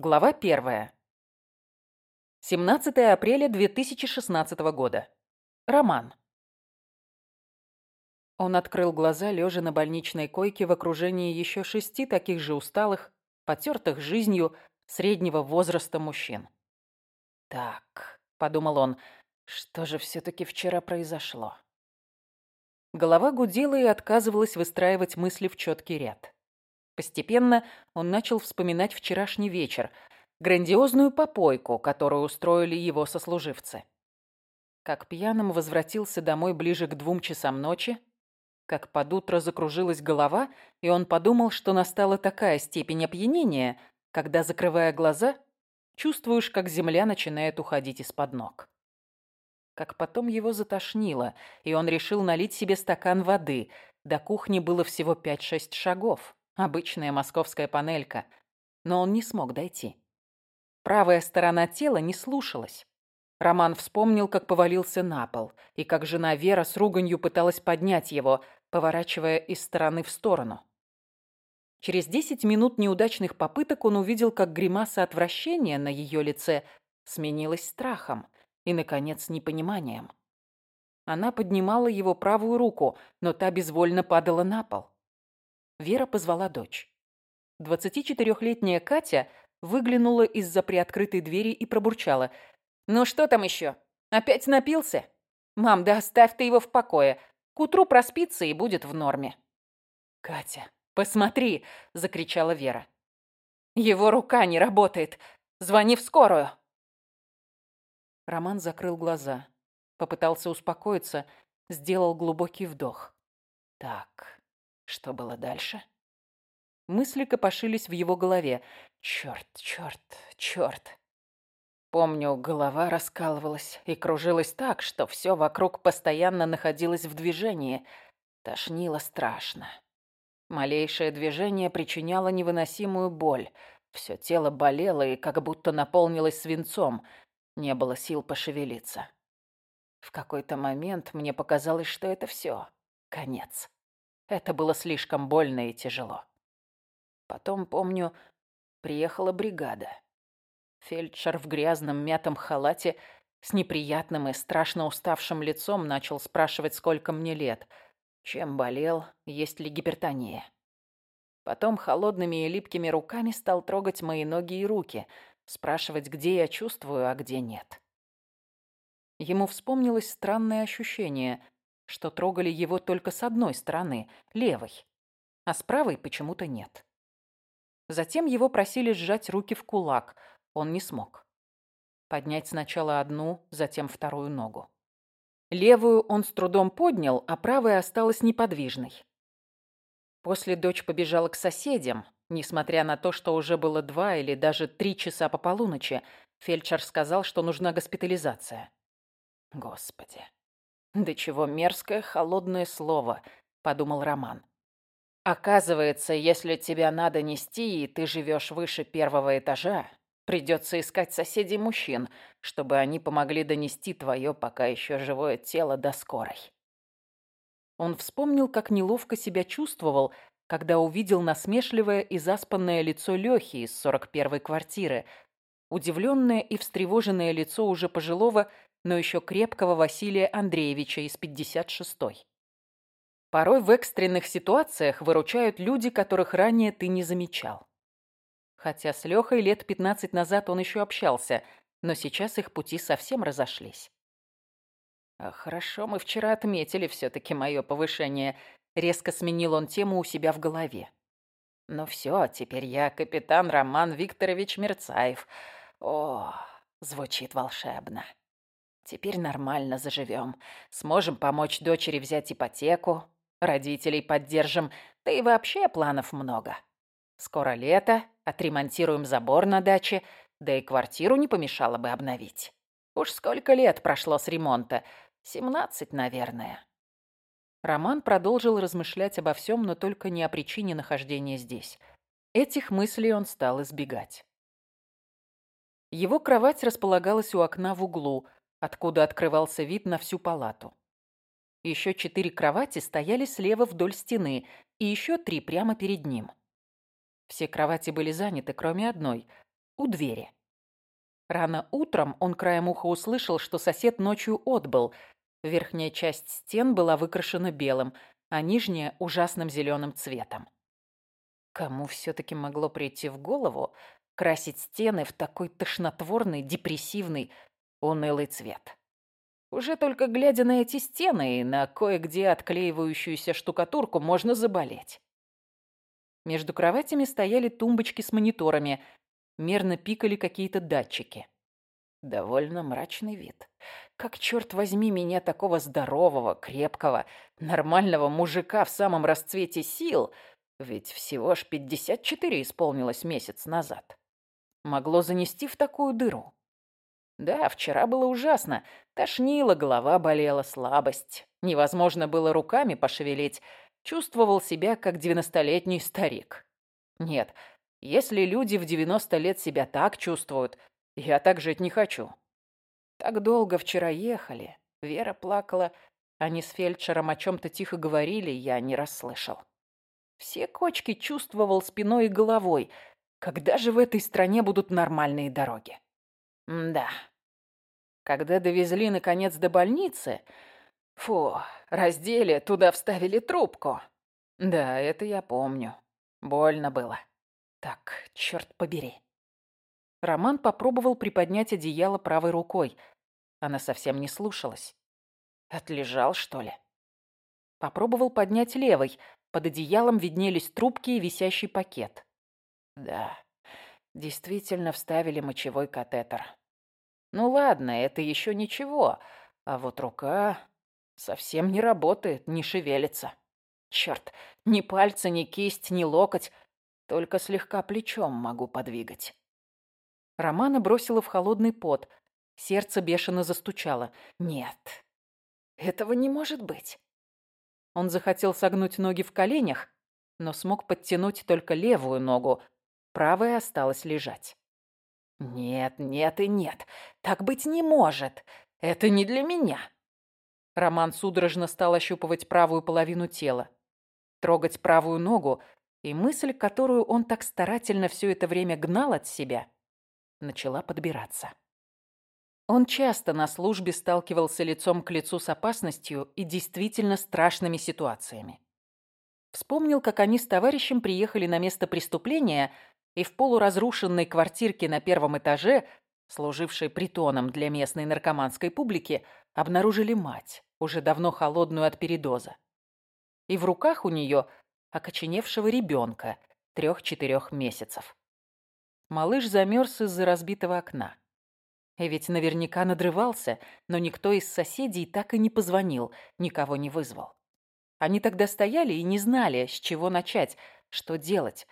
Глава первая. 17 апреля 2016 года. Роман. Он открыл глаза, лежа на больничной койке в окружении еще шести таких же усталых, потертых жизнью среднего возраста мужчин. «Так», — подумал он, — «что же все-таки вчера произошло?» Голова гудела и отказывалась выстраивать мысли в четкий ряд. Постепенно он начал вспоминать вчерашний вечер, грандиозную попойку, которую устроили его сослуживцы. Как пьяным возвратился домой ближе к двум часам ночи, как под утро закружилась голова, и он подумал, что настала такая степень опьянения, когда, закрывая глаза, чувствуешь, как земля начинает уходить из-под ног. Как потом его затошнило, и он решил налить себе стакан воды. До кухни было всего пять-шесть шагов. Обычная московская панелька. Но он не смог дойти. Правая сторона тела не слушалась. Роман вспомнил, как повалился на пол, и как жена Вера с руганью пыталась поднять его, поворачивая из стороны в сторону. Через десять минут неудачных попыток он увидел, как гримаса отвращения на ее лице сменилась страхом и, наконец, непониманием. Она поднимала его правую руку, но та безвольно падала на пол. Вера позвала дочь. 24-летняя Катя выглянула из-за приоткрытой двери и пробурчала. «Ну что там еще? Опять напился? Мам, да оставь ты его в покое. К утру проспится и будет в норме». «Катя, посмотри!» – закричала Вера. «Его рука не работает. Звони в скорую!» Роман закрыл глаза, попытался успокоиться, сделал глубокий вдох. «Так, что было дальше? Мысли копошились в его голове. Черт, черт, черт. Помню, голова раскалывалась и кружилась так, что все вокруг постоянно находилось в движении. Тошнило страшно. Малейшее движение причиняло невыносимую боль. Все тело болело и как будто наполнилось свинцом. Не было сил пошевелиться. В какой-то момент мне показалось, что это все. Конец. Это было слишком больно и тяжело. Потом, помню, приехала бригада. Фельдшер в грязном мятом халате с неприятным и страшно уставшим лицом начал спрашивать, сколько мне лет, чем болел, есть ли гипертония. Потом холодными и липкими руками стал трогать мои ноги и руки, спрашивать, где я чувствую, а где нет. Ему вспомнилось странное ощущение – что трогали его только с одной стороны, левой, а с правой почему-то нет. Затем его просили сжать руки в кулак, он не смог. Поднять сначала одну, затем вторую ногу. Левую он с трудом поднял, а правая осталась неподвижной. После дочь побежала к соседям, несмотря на то, что уже было два или даже три часа по полуночи. Фельдшер сказал, что нужна госпитализация. Господи. «Да чего мерзкое холодное слово», — подумал Роман. «Оказывается, если тебя надо нести, и ты живешь выше первого этажа, придется искать соседей мужчин, чтобы они помогли донести твое пока еще живое тело до скорой». Он вспомнил, как неловко себя чувствовал, когда увидел насмешливое и заспанное лицо Лёхи из 41-й квартиры, удивленное и встревоженное лицо уже пожилого но еще крепкого Василия Андреевича из 56-й. Порой в экстренных ситуациях выручают люди, которых ранее ты не замечал. Хотя с Лехой лет 15 назад он еще общался, но сейчас их пути совсем разошлись. А «Хорошо, мы вчера отметили все-таки мое повышение», — резко сменил он тему у себя в голове. «Ну все, теперь я капитан Роман Викторович Мерцаев. О, звучит волшебно». Теперь нормально заживем. Сможем помочь дочери взять ипотеку, родителей поддержим, да и вообще планов много. Скоро лето, отремонтируем забор на даче, да и квартиру не помешало бы обновить. Уж сколько лет прошло с ремонта? Семнадцать, наверное. Роман продолжил размышлять обо всем, но только не о причине нахождения здесь. Этих мыслей он стал избегать. Его кровать располагалась у окна в углу – откуда открывался вид на всю палату. Еще четыре кровати стояли слева вдоль стены, и еще три прямо перед ним. Все кровати были заняты, кроме одной. у двери. Рано утром он краем уха услышал, что сосед ночью отбыл. Верхняя часть стен была выкрашена белым, а нижняя – ужасным зеленым цветом. Кому все-таки могло прийти в голову красить стены в такой тошнотворный, депрессивный, унылый цвет? Уже только глядя на эти стены и на кое-где отклеивающуюся штукатурку можно заболеть. Между кроватями стояли тумбочки с мониторами, мерно пикали какие-то датчики. Довольно мрачный вид. Как, черт возьми, меня такого здорового, крепкого, нормального мужика в самом расцвете сил, ведь всего ж 54 исполнилось месяц назад, могло занести в такую дыру? Да, вчера было ужасно. Тошнило, голова болела, слабость. Невозможно было руками пошевелить. Чувствовал себя, как девяностолетний старик. Нет, если люди в 90 лет себя так чувствуют, я так жить не хочу. Так долго вчера ехали. Вера плакала. Они с фельдшером о чем-то тихо говорили, я не расслышал. Все кочки чувствовал спиной и головой. Когда же в этой стране будут нормальные дороги? М да. Когда довезли, наконец, до больницы... Фу, раздели, туда вставили трубку. Да, это я помню. Больно было. Так, черт побери. Роман попробовал приподнять одеяло правой рукой. Она совсем не слушалась. Отлежал, что ли? Попробовал поднять левой. Под одеялом виднелись трубки и висящий пакет. Да, действительно вставили мочевой катетер. Ну ладно, это еще ничего. А вот рука совсем не работает, не шевелится. Черт, ни пальца, ни кисть, ни локоть только слегка плечом могу подвигать. Романа бросила в холодный пот. Сердце бешено застучало. Нет, этого не может быть. Он захотел согнуть ноги в коленях, но смог подтянуть только левую ногу. Правая осталась лежать. Нет, нет и нет. Так быть не может. Это не для меня. Роман судорожно стал ощупывать правую половину тела. Трогать правую ногу и мысль, которую он так старательно все это время гнал от себя, начала подбираться. Он часто на службе сталкивался лицом к лицу с опасностью и действительно страшными ситуациями. Вспомнил, как они с товарищем приехали на место преступления и в полуразрушенной квартирке на первом этаже, служившей притоном для местной наркоманской публики, обнаружили мать, уже давно холодную от передоза. И в руках у нее окоченевшего ребенка трех-четырех месяцев. Малыш замерз из-за разбитого окна. И ведь наверняка надрывался, но никто из соседей так и не позвонил, никого не вызвал. Они тогда стояли и не знали, с чего начать, что делать,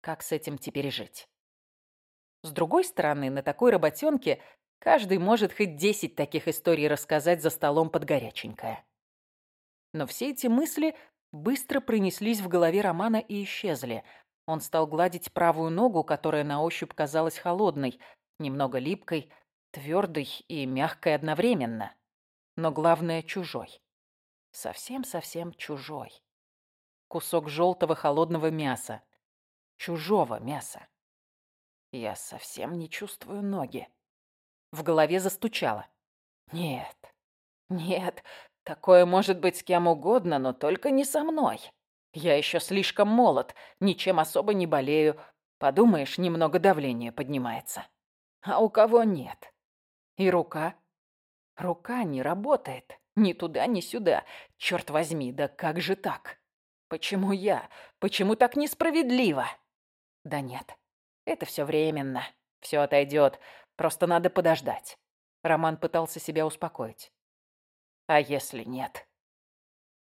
как с этим теперь жить. С другой стороны, на такой работенке каждый может хоть десять таких историй рассказать за столом под горяченькое. Но все эти мысли быстро пронеслись в голове Романа и исчезли. Он стал гладить правую ногу, которая на ощупь казалась холодной, немного липкой, твердой и мягкой одновременно. Но главное, чужой. Совсем-совсем чужой. Кусок желтого холодного мяса. Чужого мяса. Я совсем не чувствую ноги. В голове застучало. Нет, нет, Такое может быть с кем угодно, но только не со мной. Я еще слишком молод, ничем особо не болею. Подумаешь, немного давления поднимается. А у кого нет? И рука? Рука не работает. Ни туда, ни сюда. Черт возьми, да как же так? Почему я? Почему так несправедливо? Да нет, это все временно. Все отойдет. Просто надо подождать. Роман пытался себя успокоить. А если нет?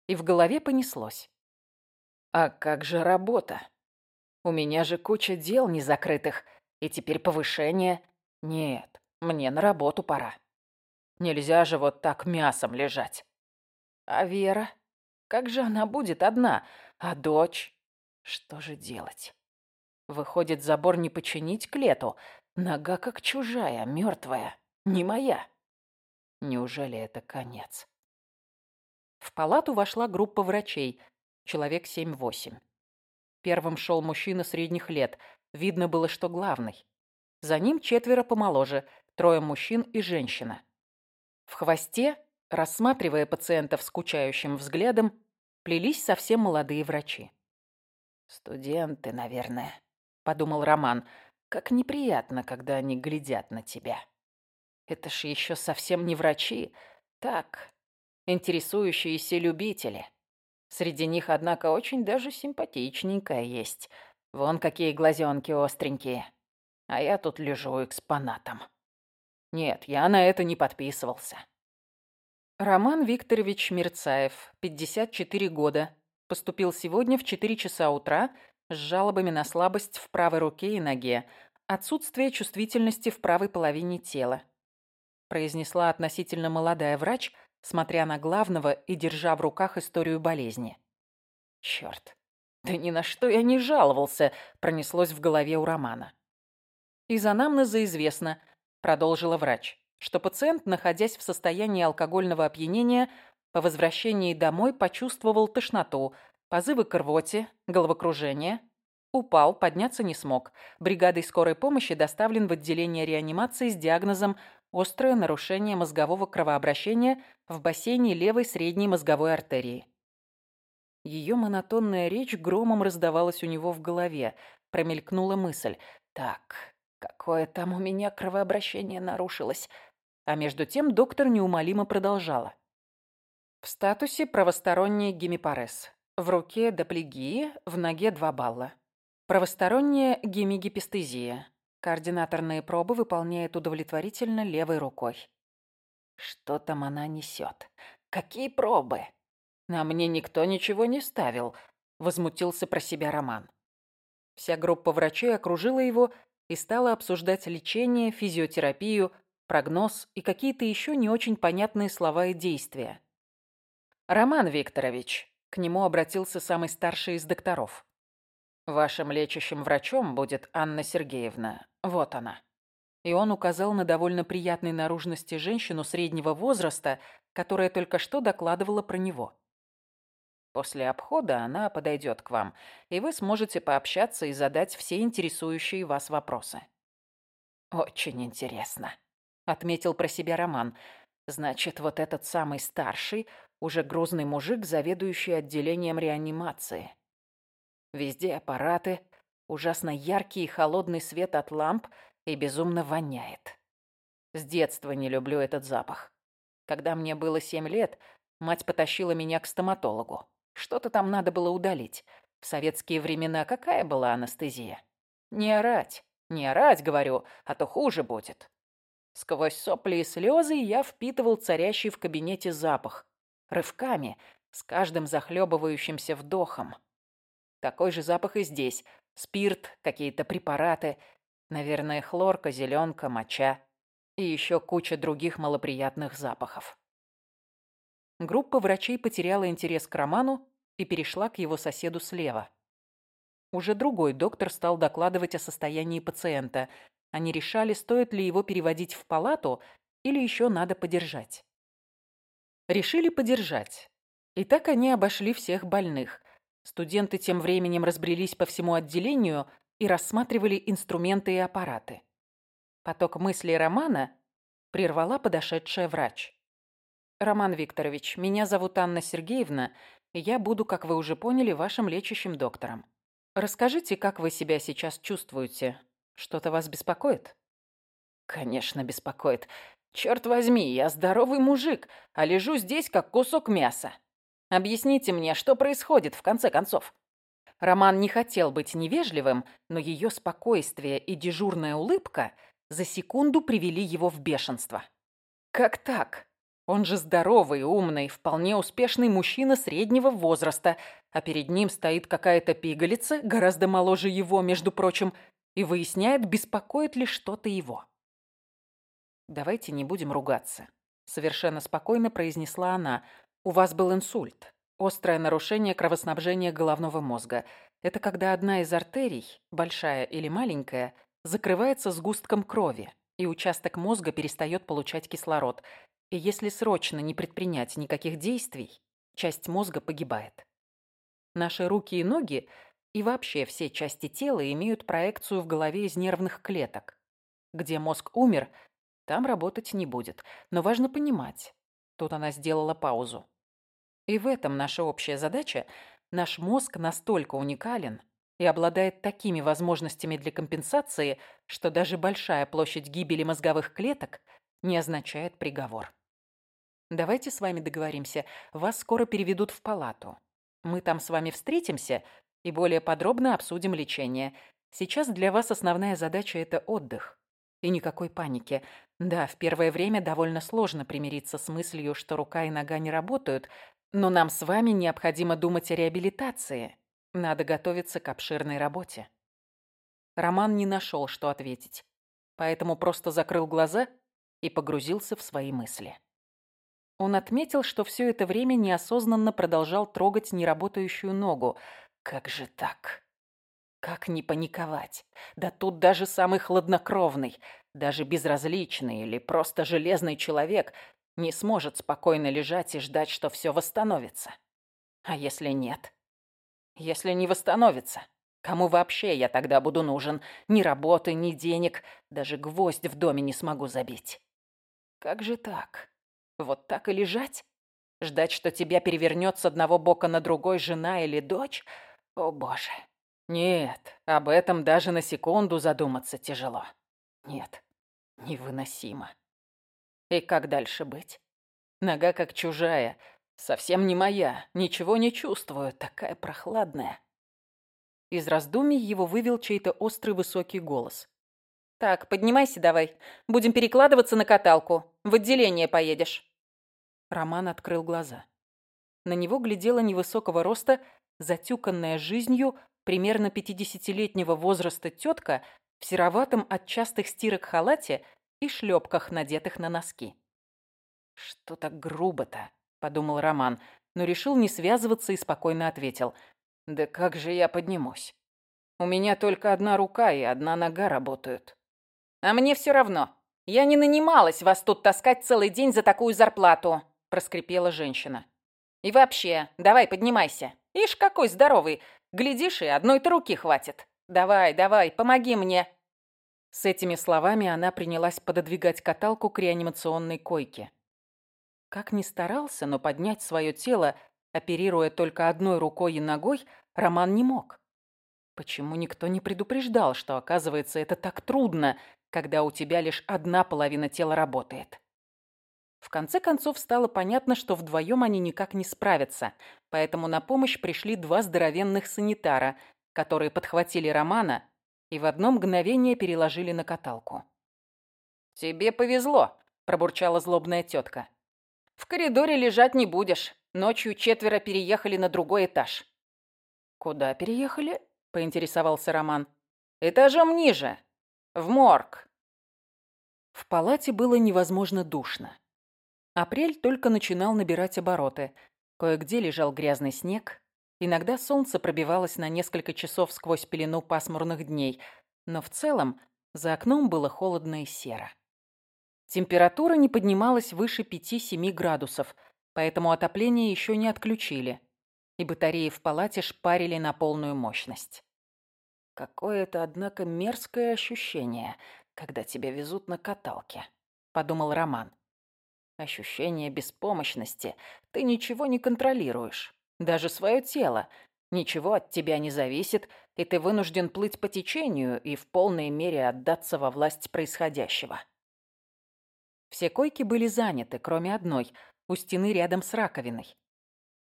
И в голове понеслось. А как же работа? У меня же куча дел незакрытых, и теперь повышение. Нет, мне на работу пора. Нельзя же вот так мясом лежать. А Вера? Как же она будет одна? А дочь? Что же делать? Выходит, забор не починить к лету. Нога как чужая, мертвая, не моя. Неужели это конец? В палату вошла группа врачей, человек семь-восемь. Первым шел мужчина средних лет, видно было, что главный. За ним четверо помоложе, трое мужчин и женщина. В хвосте, рассматривая пациентов скучающим взглядом, плелись совсем молодые врачи. «Студенты, наверное», — подумал Роман, — «как неприятно, когда они глядят на тебя. Это ж еще совсем не врачи, так, интересующиеся любители. Среди них, однако, очень даже симпатичненькая есть. Вон какие глазенки остренькие. А я тут лежу экспонатом. Нет, я на это не подписывался. Роман Викторович Мерцаев, 54 года, поступил сегодня в 4 часа утра с жалобами на слабость в правой руке и ноге, отсутствие чувствительности в правой половине тела. Произнесла относительно молодая врач, смотря на главного и держа в руках историю болезни. Черт, да ни на что я не жаловался, пронеслось в голове у Романа. Из анамнеза известно, продолжила врач, что пациент, находясь в состоянии алкогольного опьянения, по возвращении домой почувствовал тошноту, позывы к рвоте, головокружение. Упал, подняться не смог. Бригадой скорой помощи доставлен в отделение реанимации с диагнозом «острое нарушение мозгового кровообращения в бассейне левой средней мозговой артерии». Ее монотонная речь громом раздавалась у него в голове. Промелькнула мысль. «Так, какое там у меня кровообращение нарушилось?» А между тем доктор неумолимо продолжала. В статусе правосторонний гемипарез. В руке доплегия, в ноге 2 балла. Правосторонняя гемигипестезия. Координаторные пробы выполняет удовлетворительно левой рукой. Что там она несет? Какие пробы? На мне никто ничего не ставил, возмутился про себя Роман. Вся группа врачей окружила его и стала обсуждать лечение, физиотерапию, прогноз и какие-то еще не очень понятные слова и действия. «Роман Викторович», — к нему обратился самый старший из докторов. «Вашим лечащим врачом будет Анна Сергеевна. Вот она». И он указал на довольно приятной наружности женщину среднего возраста, которая только что докладывала про него. После обхода она подойдет к вам, и вы сможете пообщаться и задать все интересующие вас вопросы. «Очень интересно», — отметил про себя Роман. «Значит, вот этот самый старший уже грузный мужик, заведующий отделением реанимации. Везде аппараты, ужасно яркий и холодный свет от ламп и безумно воняет. С детства не люблю этот запах. Когда мне было семь лет, мать потащила меня к стоматологу. Что-то там надо было удалить. В советские времена какая была анестезия? Не орать, не орать, говорю, а то хуже будет. Сквозь сопли и слезы я впитывал царящий в кабинете запах рывками, с каждым захлебывающимся вдохом. Такой же запах и здесь. Спирт, какие-то препараты, наверное, хлорка, зеленка, моча и еще куча других малоприятных запахов. Группа врачей потеряла интерес к Роману и перешла к его соседу слева. Уже другой доктор стал докладывать о состоянии пациента. Они решали, стоит ли его переводить в палату или еще надо подержать. Решили подержать. И так они обошли всех больных. Студенты тем временем разбрелись по всему отделению и рассматривали инструменты и аппараты. Поток мыслей Романа прервала подошедшая врач. «Роман Викторович, меня зовут Анна Сергеевна, и я буду, как вы уже поняли, вашим лечащим доктором. Расскажите, как вы себя сейчас чувствуете? Что-то вас беспокоит?» «Конечно, беспокоит. Черт возьми, я здоровый мужик, а лежу здесь, как кусок мяса. Объясните мне, что происходит в конце концов?» Роман не хотел быть невежливым, но ее спокойствие и дежурная улыбка за секунду привели его в бешенство. «Как так? Он же здоровый, умный, вполне успешный мужчина среднего возраста, а перед ним стоит какая-то пигалица, гораздо моложе его, между прочим, и выясняет, беспокоит ли что-то его. «Давайте не будем ругаться», — совершенно спокойно произнесла она. «У вас был инсульт. Острое нарушение кровоснабжения головного мозга. Это когда одна из артерий, большая или маленькая, закрывается сгустком крови, и участок мозга перестает получать кислород. И если срочно не предпринять никаких действий, часть мозга погибает. Наши руки и ноги и вообще все части тела имеют проекцию в голове из нервных клеток. где мозг умер, там работать не будет. Но важно понимать. Тут она сделала паузу. И в этом наша общая задача. Наш мозг настолько уникален и обладает такими возможностями для компенсации, что даже большая площадь гибели мозговых клеток не означает приговор. Давайте с вами договоримся. Вас скоро переведут в палату. Мы там с вами встретимся и более подробно обсудим лечение. Сейчас для вас основная задача – это отдых. И никакой паники. Да, в первое время довольно сложно примириться с мыслью, что рука и нога не работают, но нам с вами необходимо думать о реабилитации. Надо готовиться к обширной работе. Роман не нашел, что ответить, поэтому просто закрыл глаза и погрузился в свои мысли. Он отметил, что все это время неосознанно продолжал трогать неработающую ногу. Как же так? Как не паниковать? Да тут даже самый хладнокровный, даже безразличный или просто железный человек не сможет спокойно лежать и ждать, что все восстановится. А если нет? Если не восстановится, кому вообще я тогда буду нужен? Ни работы, ни денег, даже гвоздь в доме не смогу забить. Как же так? Вот так и лежать? Ждать, что тебя перевернет с одного бока на другой жена или дочь? О боже. Нет, об этом даже на секунду задуматься тяжело. Нет, невыносимо. И как дальше быть? Нога как чужая, совсем не моя, ничего не чувствую, такая прохладная. Из раздумий его вывел чей-то острый высокий голос. «Так, поднимайся давай. Будем перекладываться на каталку. В отделение поедешь». Роман открыл глаза. На него глядела невысокого роста, затюканная жизнью, примерно пятидесятилетнего возраста тетка в сероватом от частых стирок халате и шлепках, надетых на носки. «Что так грубо-то?» – подумал Роман, но решил не связываться и спокойно ответил. «Да как же я поднимусь? У меня только одна рука и одна нога работают». «А мне все равно. Я не нанималась вас тут таскать целый день за такую зарплату», – проскрипела женщина. «И вообще, давай поднимайся. Ишь, какой здоровый. Глядишь, и одной-то руки хватит. Давай, давай, помоги мне. С этими словами она принялась пододвигать каталку к реанимационной койке. Как ни старался, но поднять свое тело, оперируя только одной рукой и ногой, Роман не мог. Почему никто не предупреждал, что, оказывается, это так трудно, когда у тебя лишь одна половина тела работает? В конце концов стало понятно, что вдвоем они никак не справятся, поэтому на помощь пришли два здоровенных санитара, которые подхватили Романа и в одно мгновение переложили на каталку. «Тебе повезло», – пробурчала злобная тетка. «В коридоре лежать не будешь. Ночью четверо переехали на другой этаж». «Куда переехали?» – поинтересовался Роман. «Этажом ниже. В морг». В палате было невозможно душно. Апрель только начинал набирать обороты. Кое-где лежал грязный снег. Иногда солнце пробивалось на несколько часов сквозь пелену пасмурных дней. Но в целом за окном было холодно и серо. Температура не поднималась выше 5-7 градусов, поэтому отопление еще не отключили. И батареи в палате шпарили на полную мощность. Какое это, однако, мерзкое ощущение, когда тебя везут на каталке, подумал Роман. Ощущение беспомощности. Ты ничего не контролируешь. Даже свое тело. Ничего от тебя не зависит, и ты вынужден плыть по течению и в полной мере отдаться во власть происходящего. Все койки были заняты, кроме одной, у стены рядом с раковиной.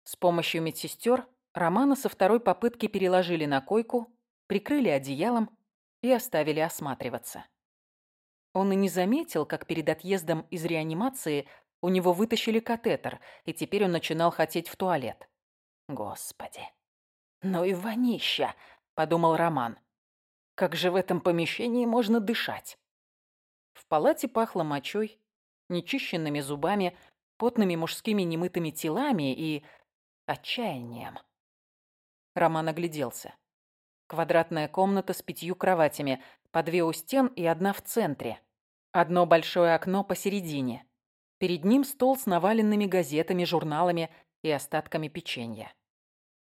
С помощью медсестер Романа со второй попытки переложили на койку, прикрыли одеялом и оставили осматриваться. Он и не заметил, как перед отъездом из реанимации у него вытащили катетер, и теперь он начинал хотеть в туалет. Господи. Ну и вонища, подумал Роман. Как же в этом помещении можно дышать? В палате пахло мочой, нечищенными зубами, потными мужскими немытыми телами и отчаянием. Роман огляделся. Квадратная комната с пятью кроватями, по две у стен и одна в центре. Одно большое окно посередине. Перед ним стол с наваленными газетами, журналами и остатками печенья.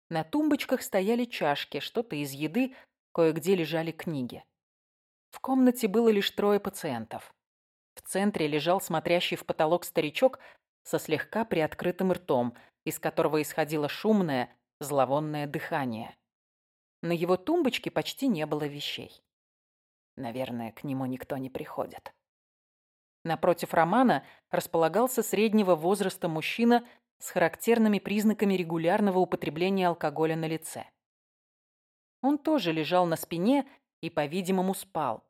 На тумбочках стояли чашки, что-то из еды, кое-где лежали книги. В комнате было лишь трое пациентов. В центре лежал смотрящий в потолок старичок со слегка приоткрытым ртом, из которого исходило шумное, зловонное дыхание. На его тумбочке почти не было вещей. Наверное, к нему никто не приходит. Напротив Романа располагался среднего возраста мужчина с характерными признаками регулярного употребления алкоголя на лице. Он тоже лежал на спине и, по-видимому, спал.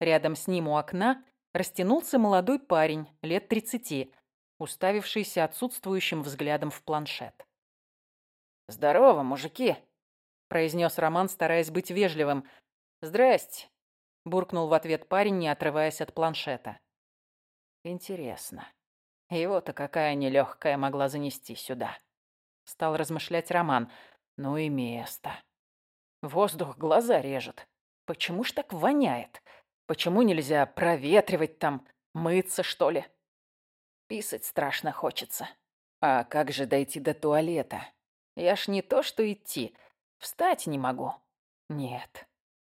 Рядом с ним у окна растянулся молодой парень, лет тридцати, уставившийся отсутствующим взглядом в планшет. «Здорово, мужики!» – произнес Роман, стараясь быть вежливым. «Здрасте!» – буркнул в ответ парень, не отрываясь от планшета. «Интересно, его-то какая нелегкая могла занести сюда?» Стал размышлять Роман. «Ну и место. Воздух глаза режет. Почему ж так воняет? Почему нельзя проветривать там, мыться, что ли?» Писать страшно хочется. А как же дойти до туалета? Я ж не то что идти, встать не могу. Нет.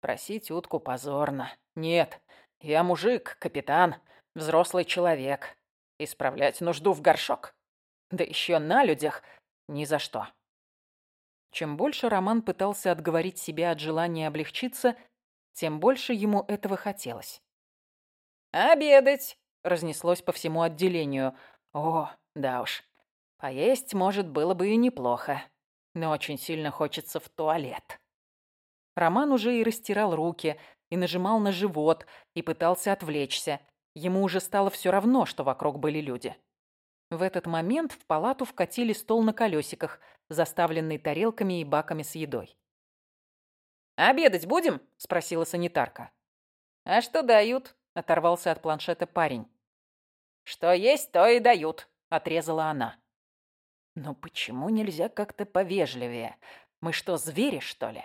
Просить утку позорно. Нет. Я мужик, капитан, взрослый человек. Исправлять нужду в горшок. Да еще на людях ни за что. Чем больше Роман пытался отговорить себя от желания облегчиться, тем больше ему этого хотелось. «Обедать!» разнеслось по всему отделению. О, да уж. Поесть, может, было бы и неплохо. Но очень сильно хочется в туалет. Роман уже и растирал руки, и нажимал на живот, и пытался отвлечься. Ему уже стало все равно, что вокруг были люди. В этот момент в палату вкатили стол на колесиках, заставленный тарелками и баками с едой. «Обедать будем?» – спросила санитарка. «А что дают?» – оторвался от планшета парень. «Что есть, то и дают», — отрезала она. «Но почему нельзя как-то повежливее? Мы что, звери, что ли?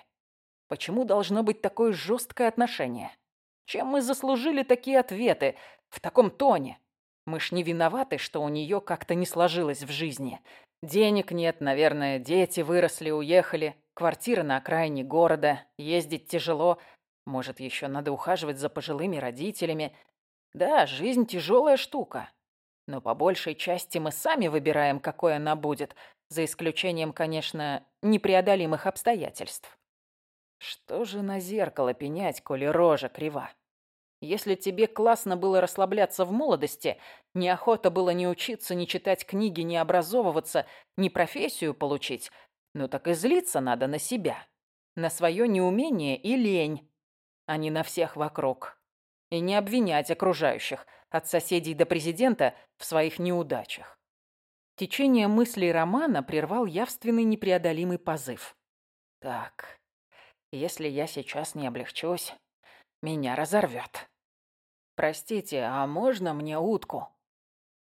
Почему должно быть такое жесткое отношение? Чем мы заслужили такие ответы в таком тоне? Мы ж не виноваты, что у нее как-то не сложилось в жизни. Денег нет, наверное, дети выросли, уехали, квартира на окраине города, ездить тяжело, может, еще надо ухаживать за пожилыми родителями. Да, жизнь тяжелая штука. Но по большей части мы сами выбираем, какой она будет, за исключением, конечно, непреодолимых обстоятельств. Что же на зеркало пенять, коли рожа крива? Если тебе классно было расслабляться в молодости, неохота было ни учиться, ни читать книги, ни образовываться, ни профессию получить, ну так и злиться надо на себя, на свое неумение и лень, а не на всех вокруг. И не обвинять окружающих, от соседей до президента, в своих неудачах. Течение мыслей Романа прервал явственный непреодолимый позыв. Так, если я сейчас не облегчусь, меня разорвет. «Простите, а можно мне утку?»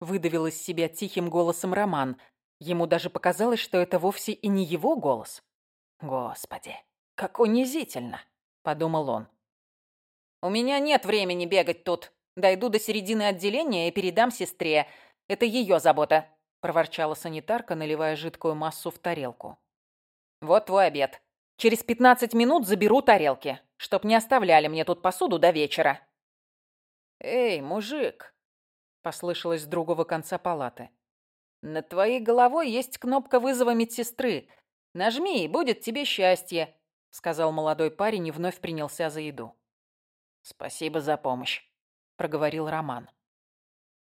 Выдавил из себя тихим голосом Роман. Ему даже показалось, что это вовсе и не его голос. «Господи, как унизительно!» – подумал он. «У меня нет времени бегать тут. Дойду до середины отделения и передам сестре. Это ее забота», – проворчала санитарка, наливая жидкую массу в тарелку. «Вот твой обед. Через пятнадцать минут заберу тарелки, чтоб не оставляли мне тут посуду до вечера». «Эй, мужик!» – послышалось с другого конца палаты. «Над твоей головой есть кнопка вызова медсестры. Нажми, и будет тебе счастье», – сказал молодой парень и вновь принялся за еду. «Спасибо за помощь», — проговорил Роман.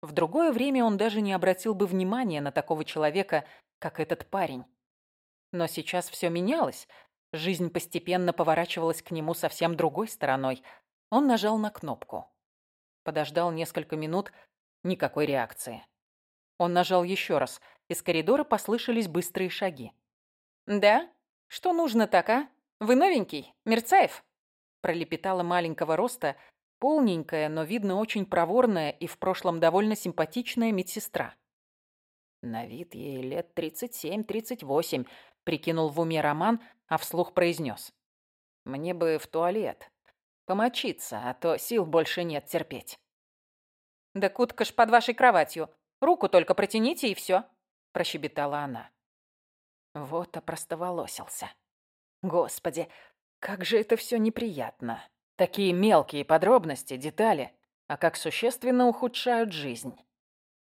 В другое время он даже не обратил бы внимания на такого человека, как этот парень. Но сейчас все менялось. Жизнь постепенно поворачивалась к нему совсем другой стороной. Он нажал на кнопку. Подождал несколько минут, никакой реакции. Он нажал еще раз. Из коридора послышались быстрые шаги. «Да? Что нужно так, а? Вы новенький? Мерцаев?» пролепетала маленького роста, полненькая, но, видно, очень проворная и в прошлом довольно симпатичная медсестра. На вид ей лет тридцать семь-тридцать восемь, прикинул в уме Роман, а вслух произнес. Мне бы в туалет. Помочиться, а то сил больше нет терпеть. Да кутка ж под вашей кроватью. Руку только протяните и все, прощебетала она. Вот опростоволосился. Господи, как же это все неприятно. такие мелкие подробности, детали, а как существенно ухудшают жизнь.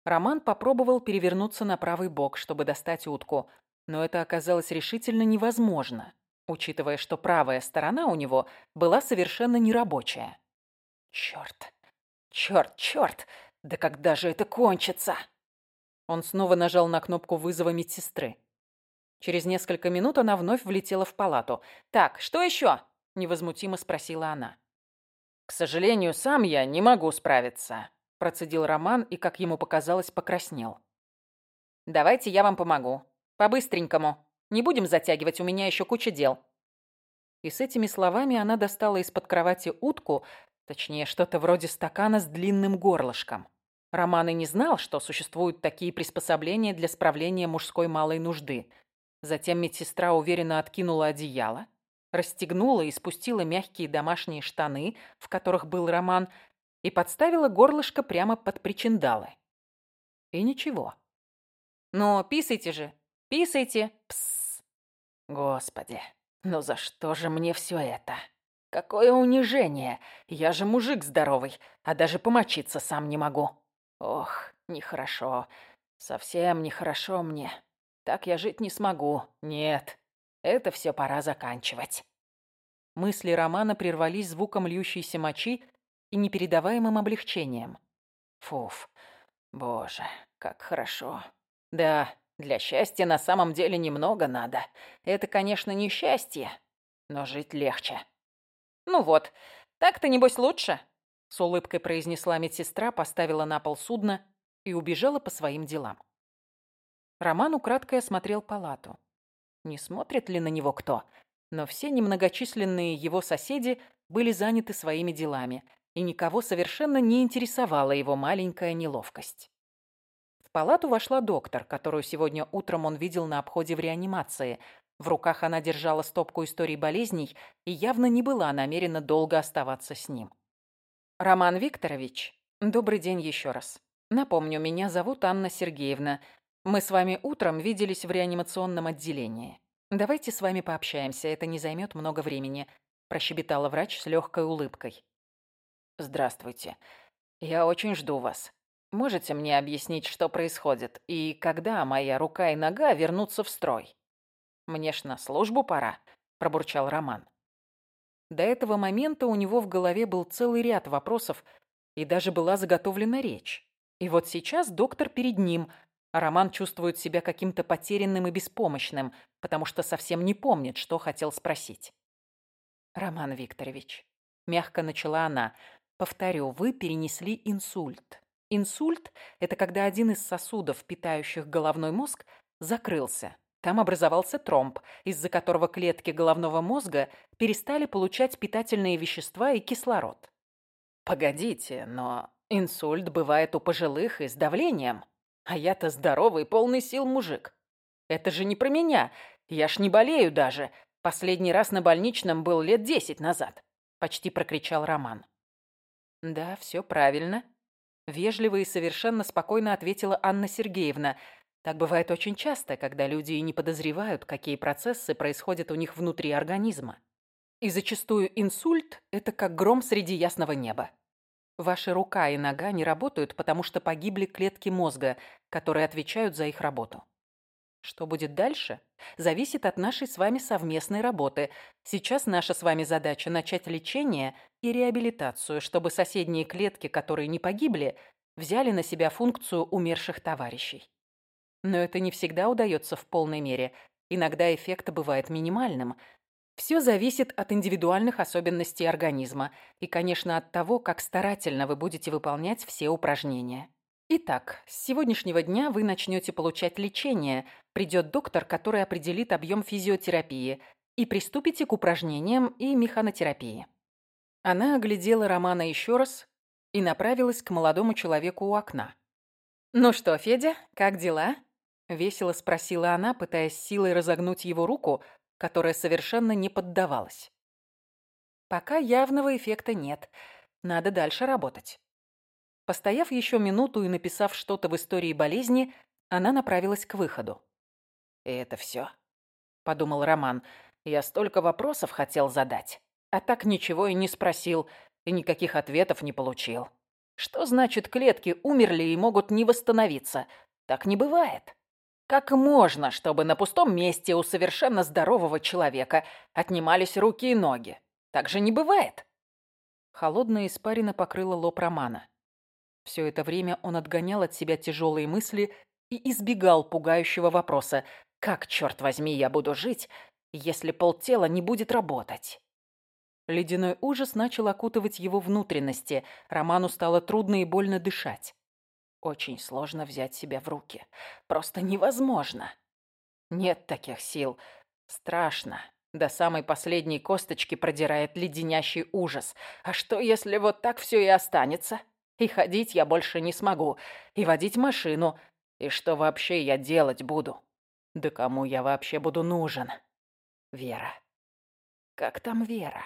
Роман попробовал перевернуться на правый бок, чтобы достать утку, но это оказалось решительно невозможно, учитывая, что правая сторона у него была совершенно нерабочая. Черт, черт, черт, да когда же это кончится? Он снова нажал на кнопку вызова медсестры. Через несколько минут она вновь влетела в палату. «Так, что еще?» – невозмутимо спросила она. «К сожалению, сам я не могу справиться», – процедил Роман и, как ему показалось, покраснел. «Давайте я вам помогу. По-быстренькому. Не будем затягивать, у меня еще куча дел». И с этими словами она достала из-под кровати утку, точнее, что-то вроде стакана с длинным горлышком. Роман и не знал, что существуют такие приспособления для справления мужской малой нужды – Затем медсестра уверенно откинула одеяло, расстегнула и спустила мягкие домашние штаны, в которых был Роман, и подставила горлышко прямо под причиндалы. И ничего. «Но писайте же, писайте!» Пс. Господи, ну за что же мне все это? Какое унижение! Я же мужик здоровый, а даже помочиться сам не могу. Ох, нехорошо, совсем нехорошо мне. Так я жить не смогу. Нет, это все пора заканчивать. Мысли Романа прервались звуком льющейся мочи и непередаваемым облегчением. Фуф, боже, как хорошо. Да, для счастья на самом деле немного надо. Это, конечно, не счастье, но жить легче. Ну вот, так-то, небось, лучше, с улыбкой произнесла медсестра, поставила на пол судно и убежала по своим делам. Роман украдкой осмотрел палату. Не смотрит ли на него кто? Но все немногочисленные его соседи были заняты своими делами, и никого совершенно не интересовала его маленькая неловкость. Палату вошла доктор, которую сегодня утром он видел на обходе в реанимации. В руках она держала стопку историй болезней и явно не была намерена долго оставаться с ним. «Роман Викторович, добрый день еще раз. Напомню, меня зовут Анна Сергеевна. Мы с вами утром виделись в реанимационном отделении. Давайте с вами пообщаемся, это не займет много времени», – прощебетала врач с легкой улыбкой. «Здравствуйте. Я очень жду вас. Можете мне объяснить, что происходит, и когда моя рука и нога вернутся в строй?» «Мне ж на службу пора», – пробурчал Роман. До этого момента у него в голове был целый ряд вопросов, и даже была заготовлена речь. И вот сейчас доктор перед ним – а Роман чувствует себя каким-то потерянным и беспомощным, потому что совсем не помнит, что хотел спросить. «Роман Викторович», — мягко начала она, — «повторю, вы перенесли инсульт. Инсульт — это когда один из сосудов, питающих головной мозг, закрылся. Там образовался тромб, из-за которого клетки головного мозга перестали получать питательные вещества и кислород. Погодите, но инсульт бывает у пожилых и с давлением. А я-то здоровый, полный сил мужик. Это же не про меня. Я ж не болею даже. Последний раз на больничном был лет десять назад. Почти прокричал Роман. Да, все правильно. Вежливо и совершенно спокойно ответила Анна Сергеевна. Так бывает очень часто, когда люди и не подозревают, какие процессы происходят у них внутри организма. И зачастую инсульт – это как гром среди ясного неба. Ваша рука и нога не работают, потому что погибли клетки мозга, которые отвечают за их работу. Что будет дальше, зависит от нашей с вами совместной работы. Сейчас наша с вами задача начать лечение и реабилитацию, чтобы соседние клетки, которые не погибли, взяли на себя функцию умерших товарищей. Но это не всегда удается в полной мере. Иногда эффект бывает минимальным – все зависит от индивидуальных особенностей организма и, конечно, от того, как старательно вы будете выполнять все упражнения. Итак, с сегодняшнего дня вы начнете получать лечение, придет доктор, который определит объем физиотерапии, и приступите к упражнениям и механотерапии. Она оглядела Романа еще раз и направилась к молодому человеку у окна. «Ну что, Федя, как дела?» — весело спросила она, пытаясь силой разогнуть его руку, которая совершенно не поддавалась. Пока явного эффекта нет. Надо дальше работать. Постояв еще минуту и написав что-то в истории болезни, она направилась к выходу. «И это все», — подумал Роман. «Я столько вопросов хотел задать, А так ничего и не спросил, и никаких ответов не получил. Что значит клетки умерли и могут не восстановиться? Так не бывает. Как можно, чтобы на пустом месте у совершенно здорового человека отнимались руки и ноги? Так же не бывает. Холодная испарина покрыла лоб Романа. Все это время он отгонял от себя тяжелые мысли и избегал пугающего вопроса «Как, черт возьми, я буду жить, если полтела не будет работать?» Ледяной ужас начал окутывать его внутренности. Роману стало трудно и больно дышать. Очень сложно взять себя в руки. Просто невозможно. Нет таких сил. Страшно. До самой последней косточки продирает леденящий ужас. А что, если вот так все и останется? И ходить я больше не смогу. И водить машину. И что вообще я делать буду? Да кому я вообще буду нужен? Вера. Как там Вера?